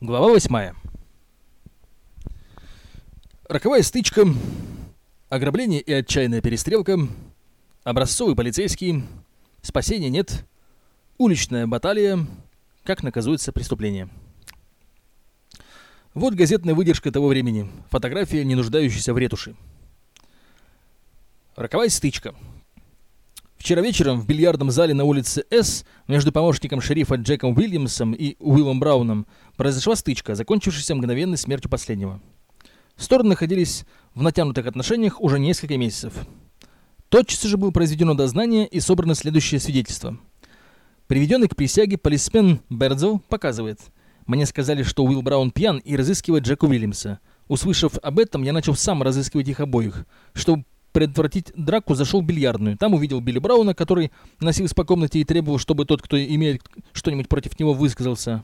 Глава 8. Роковая стычка, ограбление и отчаянная перестрелка, образцовый полицейский, спасения нет, уличная баталия, как наказуется преступление. Вот газетная выдержка того времени, фотография, не нуждающаяся в ретуши. Роковая стычка. Вчера вечером в бильярдном зале на улице С между помощником шерифа Джеком Уильямсом и Уиллом Брауном произошла стычка, закончившаяся мгновенной смертью последнего. Стороны находились в натянутых отношениях уже несколько месяцев. Тотчас же было произведено дознание и собрано следующее свидетельство. Приведенный к присяге полисмен Бердзел показывает. Мне сказали, что Уилл Браун пьян и разыскивает Джека Уильямса. Услышав об этом, я начал сам разыскивать их обоих. Чтобы предотвратить драку, зашел в бильярдную. Там увидел Билли Брауна, который носился по комнате и требовал, чтобы тот, кто имеет что-нибудь против него, высказался.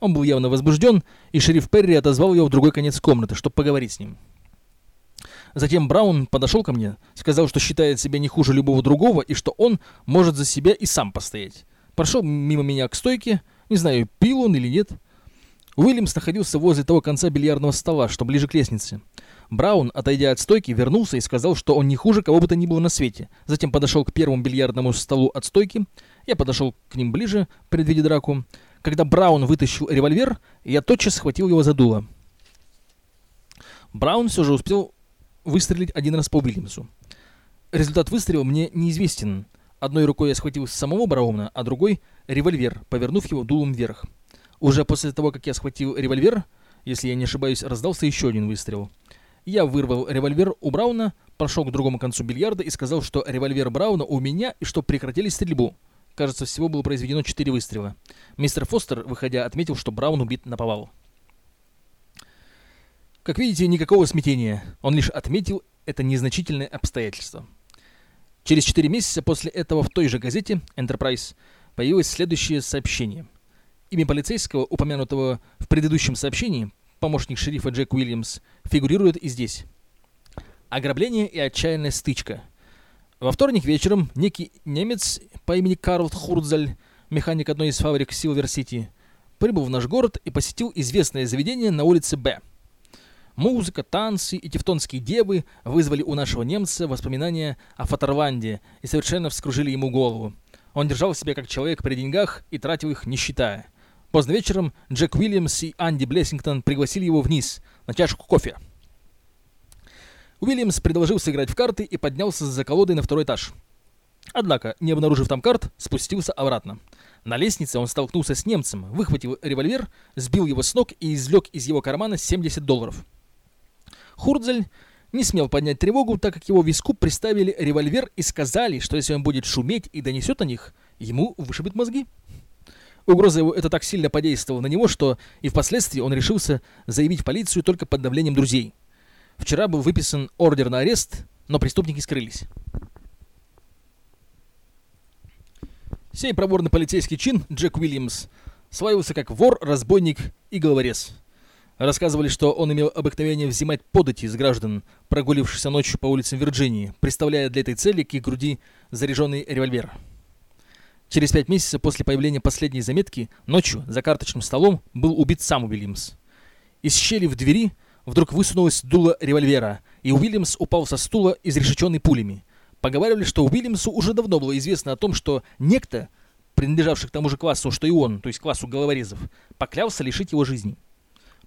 Он был явно возбужден, и шериф Перри отозвал его в другой конец комнаты, чтобы поговорить с ним. Затем Браун подошел ко мне, сказал, что считает себя не хуже любого другого, и что он может за себя и сам постоять. Прошел мимо меня к стойке, не знаю, пил он или нет. Уильямс находился возле того конца бильярдного стола, что ближе к лестнице. Браун, отойдя от стойки, вернулся и сказал, что он не хуже кого бы то ни было на свете. Затем подошел к первому бильярдному столу от стойки. Я подошел к ним ближе, предвидя драку. Когда Браун вытащил револьвер, я тотчас схватил его за дуло. Браун все же успел выстрелить один раз по Уильямсу. Результат выстрела мне неизвестен. Одной рукой я схватил самого Брауна, а другой — револьвер, повернув его дулом вверх. Уже после того, как я схватил револьвер, если я не ошибаюсь, раздался еще один выстрел. Я вырвал револьвер у Брауна, прошел к другому концу бильярда и сказал, что револьвер Брауна у меня и что прекратили стрельбу. Кажется, всего было произведено четыре выстрела. Мистер Фостер, выходя, отметил, что Браун убит на повал. Как видите, никакого смятения. Он лишь отметил это незначительное обстоятельство. Через четыре месяца после этого в той же газете Enterprise появилось следующее сообщение. Имя полицейского, упомянутого в предыдущем сообщении, помощник шерифа Джек Уильямс, фигурирует и здесь. Ограбление и отчаянная стычка. Во вторник вечером некий немец по имени Карл Хурдзаль, механик одной из фабрик Силвер-Сити, прибыл в наш город и посетил известное заведение на улице Б. Музыка, танцы и тевтонские девы вызвали у нашего немца воспоминания о Фатерванде и совершенно вскружили ему голову. Он держал себя как человек при деньгах и тратил их не считая. Поздно вечером Джек Уильямс и Анди Блессингтон пригласили его вниз на чашку кофе. Уильямс предложил сыграть в карты и поднялся за колодой на второй этаж. Однако, не обнаружив там карт, спустился обратно. На лестнице он столкнулся с немцем, выхватил револьвер, сбил его с ног и извлек из его кармана 70 долларов. Хурдзель не смел поднять тревогу, так как его виску приставили револьвер и сказали, что если он будет шуметь и донесет о них, ему вышибет мозги. Угроза его это так сильно подействовала на него, что и впоследствии он решился заявить в полицию только под давлением друзей. Вчера был выписан ордер на арест, но преступники скрылись. Сей проворный полицейский чин, Джек Уильямс, славился как вор, разбойник и головорез. Рассказывали, что он имел обыкновение взимать подати из граждан, прогулившихся ночью по улицам Вирджинии, представляя для этой цели к их груди заряженный револьвер. Через пять месяцев после появления последней заметки, ночью за карточным столом был убит сам Уильямс. Из щели в двери вдруг высунулось дуло револьвера, и Уильямс упал со стула, изрешеченный пулями. Поговаривали, что Уильямсу уже давно было известно о том, что некто, принадлежавший к тому же классу, что и он, то есть классу головорезов, поклялся лишить его жизни.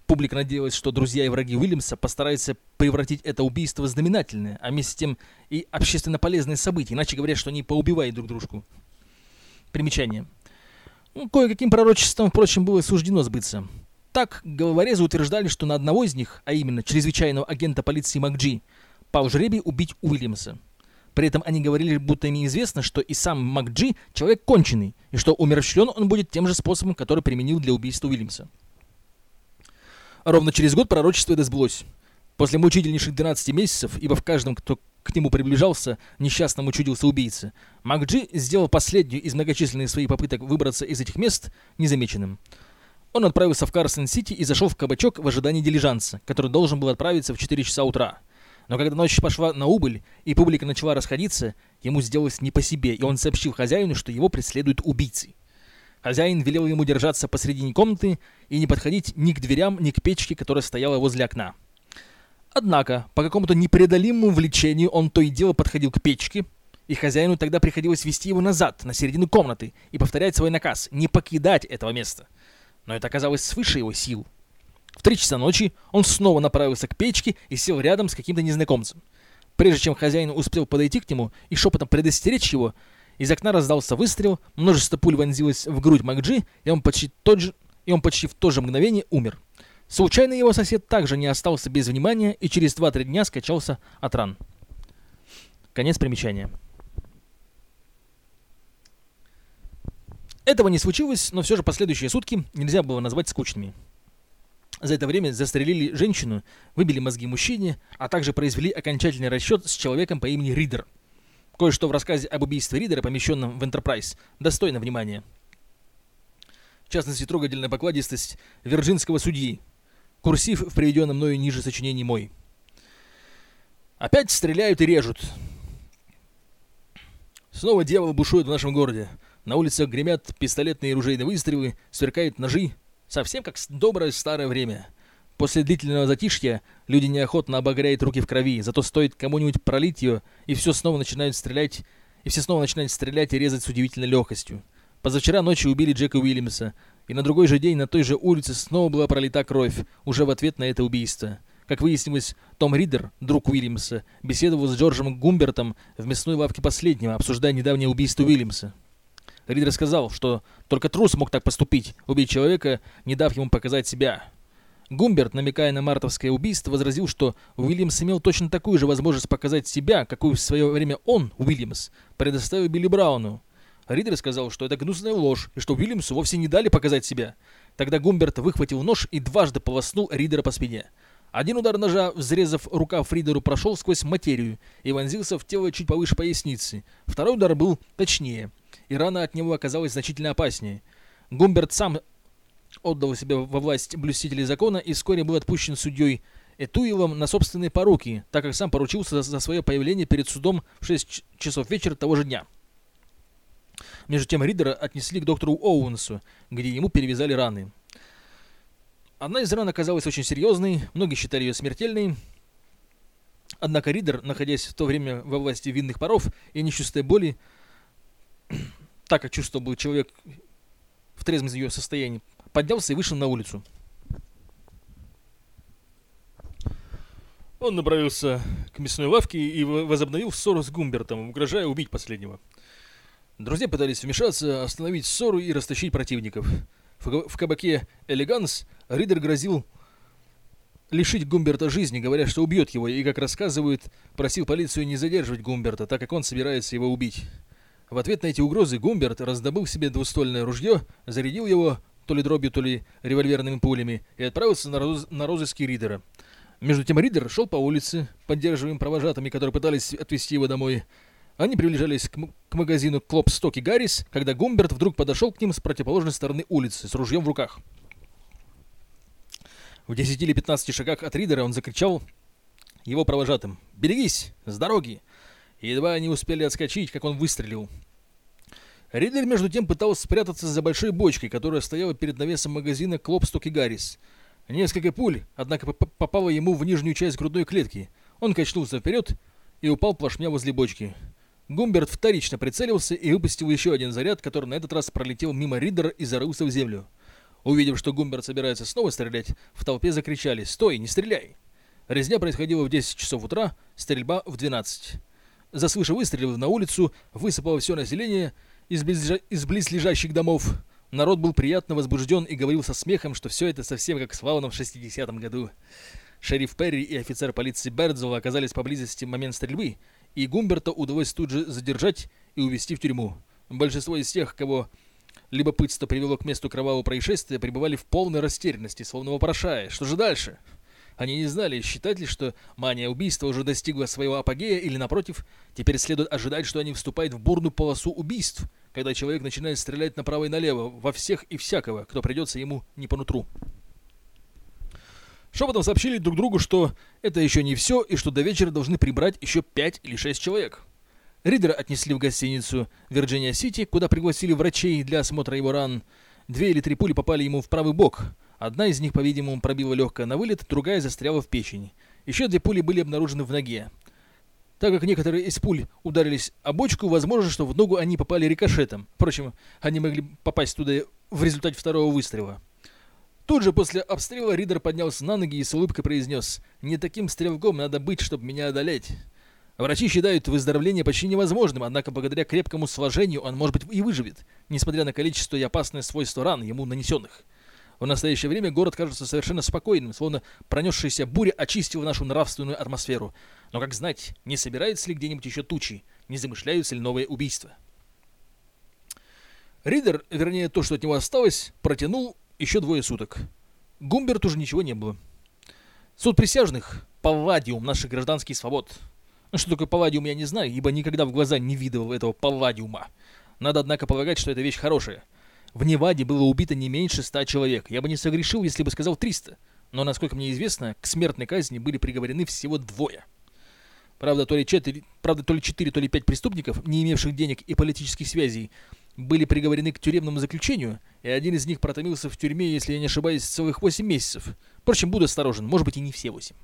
Публика надеялась, что друзья и враги Уильямса постараются превратить это убийство в знаменательное, а вместе с тем и общественно полезное событие, иначе говорят, что они поубивают друг дружку. Примечание. Ну, кое-каким пророчеством, впрочем, было суждено сбыться. Так, головорезы утверждали, что на одного из них, а именно чрезвычайного агента полиции МакДжи, пал жребий убить Уильямса. При этом они говорили, будто им известно, что и сам МакДжи человек конченый, и что умерщвлен он будет тем же способом, который применил для убийства Уильямса. Ровно через год пророчество это сбылось. После мучительнейших 12 месяцев, ибо в каждом, кто к нему приближался, несчастному чудился убийца, МакДжи сделал последнюю из многочисленных своих попыток выбраться из этих мест незамеченным. Он отправился в Карсон-Сити и зашел в кабачок в ожидании дилижанса, который должен был отправиться в 4 часа утра. Но когда ночь пошла на убыль, и публика начала расходиться, ему сделалось не по себе, и он сообщил хозяину, что его преследуют убийцы. Хозяин велел ему держаться посредине комнаты и не подходить ни к дверям, ни к печке, которая стояла возле окна. Однако, по какому-то непреодолимому влечению он то и дело подходил к печке, и хозяину тогда приходилось вести его назад, на середину комнаты, и повторять свой наказ, не покидать этого места. Но это оказалось свыше его сил. В три часа ночи он снова направился к печке и сел рядом с каким-то незнакомцем. Прежде чем хозяин успел подойти к нему и шепотом предостеречь его, из окна раздался выстрел, множество пуль вонзилось в грудь Макджи, и он почти, тот же, и он почти в то же мгновение умер. Случайно его сосед также не остался без внимания и через 2-3 дня скачался от ран. Конец примечания. Этого не случилось, но все же последующие сутки нельзя было назвать скучными. За это время застрелили женщину, выбили мозги мужчине, а также произвели окончательный расчет с человеком по имени Ридер – Кое-что в рассказе об убийстве Ридера, помещенном в Enterprise, достойно внимания. В частности, трогательная покладистость вирджинского судьи. Курсив в приведенном мною ниже сочинении мой. Опять стреляют и режут. Снова дьявол бушует в нашем городе. На улицах гремят пистолетные и ружейные выстрелы, сверкают ножи. Совсем как доброе старое время. После длительного затишья люди неохотно обогряют руки в крови, зато стоит кому-нибудь пролить ее, и все снова начинают стрелять, и все снова начинают стрелять и резать с удивительной легкостью. Позавчера ночью убили Джека Уильямса, и на другой же день на той же улице снова была пролита кровь, уже в ответ на это убийство. Как выяснилось, Том Ридер, друг Уильямса, беседовал с Джорджем Гумбертом в мясной лавке последнего, обсуждая недавнее убийство Уильямса. Ридер сказал, что только трус мог так поступить, убить человека, не дав ему показать себя. Гумберт, намекая на мартовское убийство, возразил, что Уильямс имел точно такую же возможность показать себя, какую в свое время он, Уильямс, предоставил Билли Брауну. Ридер сказал, что это гнусная ложь, и что Уильямсу вовсе не дали показать себя. Тогда Гумберт выхватил нож и дважды полоснул Ридера по спине. Один удар ножа, взрезав рукав Ридеру, прошел сквозь материю и вонзился в тело чуть повыше поясницы. Второй удар был точнее, и рана от него оказалась значительно опаснее. Гумберт сам отдал себя во власть блюстителей закона и вскоре был отпущен судьей Этуилом на собственные поруки, так как сам поручился за, свое появление перед судом в 6 часов вечера того же дня. Между тем Ридера отнесли к доктору Оуэнсу, где ему перевязали раны. Одна из ран оказалась очень серьезной, многие считали ее смертельной. Однако Ридер, находясь в то время во власти винных паров и не чувствуя боли, так как чувствовал человек в трезвом ее состоянии, поднялся и вышел на улицу. Он направился к мясной лавке и возобновил ссору с Гумбертом, угрожая убить последнего. Друзья пытались вмешаться, остановить ссору и растащить противников. В кабаке «Элеганс» Ридер грозил лишить Гумберта жизни, говоря, что убьет его, и, как рассказывают, просил полицию не задерживать Гумберта, так как он собирается его убить. В ответ на эти угрозы Гумберт раздобыл себе двуствольное ружье, зарядил его, то ли дробью, то ли револьверными пулями, и отправился на, роз... на розыски Ридера. Между тем Ридер шел по улице, поддерживаемым провожатыми, которые пытались отвезти его домой. Они приближались к, к магазину Клопсток и Гаррис, когда Гумберт вдруг подошел к ним с противоположной стороны улицы, с ружьем в руках. В 10 или 15 шагах от Ридера он закричал его провожатым «Берегись! С дороги!» едва они успели отскочить, как он выстрелил. Ридер, между тем, пытался спрятаться за большой бочкой, которая стояла перед навесом магазина Клопсток и Гаррис. Несколько пуль, однако, попало ему в нижнюю часть грудной клетки. Он качнулся вперед и упал плашмя возле бочки. Гумберт вторично прицелился и выпустил еще один заряд, который на этот раз пролетел мимо Ридера и зарылся в землю. Увидев, что Гумберт собирается снова стрелять, в толпе закричали «Стой, не стреляй!». Резня происходила в 10 часов утра, стрельба в 12. Заслышав выстрелы на улицу, высыпало все население – из, близлежа... из близлежащих домов. Народ был приятно возбужден и говорил со смехом, что все это совсем как с Вауном в 60-м году. Шериф Перри и офицер полиции Бердзелл оказались поблизости в момент стрельбы, и Гумберта удалось тут же задержать и увезти в тюрьму. Большинство из тех, кого любопытство привело к месту кровавого происшествия, пребывали в полной растерянности, словно вопрошая, что же дальше? Они не знали, считать ли, что мания убийства уже достигла своего апогея, или, напротив, теперь следует ожидать, что они вступают в бурную полосу убийств, когда человек начинает стрелять направо и налево, во всех и всякого, кто придется ему не по нутру. Шепотом сообщили друг другу, что это еще не все, и что до вечера должны прибрать еще пять или шесть человек. Ридера отнесли в гостиницу Вирджиния-Сити, куда пригласили врачей для осмотра его ран. Две или три пули попали ему в правый бок. Одна из них, по-видимому, пробила легкое на вылет, другая застряла в печени. Еще две пули были обнаружены в ноге. Так как некоторые из пуль ударились о бочку, возможно, что в ногу они попали рикошетом. Впрочем, они могли попасть туда в результате второго выстрела. Тут же после обстрела Ридер поднялся на ноги и с улыбкой произнес «Не таким стрелком надо быть, чтобы меня одолеть». Врачи считают выздоровление почти невозможным, однако благодаря крепкому сложению он, может быть, и выживет, несмотря на количество и опасное свойство ран ему нанесенных. В настоящее время город кажется совершенно спокойным, словно пронесшаяся буря очистила нашу нравственную атмосферу. Но как знать, не собираются ли где-нибудь еще тучи, не замышляются ли новые убийства? Ридер, вернее то, что от него осталось, протянул еще двое суток. Гумберт уже ничего не было. Суд присяжных – палладиум наших гражданских свобод. Ну, что такое палладиум, я не знаю, ибо никогда в глаза не видывал этого палладиума. Надо, однако, полагать, что это вещь хорошая – в Неваде было убито не меньше ста человек. Я бы не согрешил, если бы сказал 300. Но, насколько мне известно, к смертной казни были приговорены всего двое. Правда, то ли, четыре, правда, то ли 4, то ли 5 преступников, не имевших денег и политических связей, были приговорены к тюремному заключению, и один из них протомился в тюрьме, если я не ошибаюсь, целых 8 месяцев. Впрочем, буду осторожен, может быть и не все 8.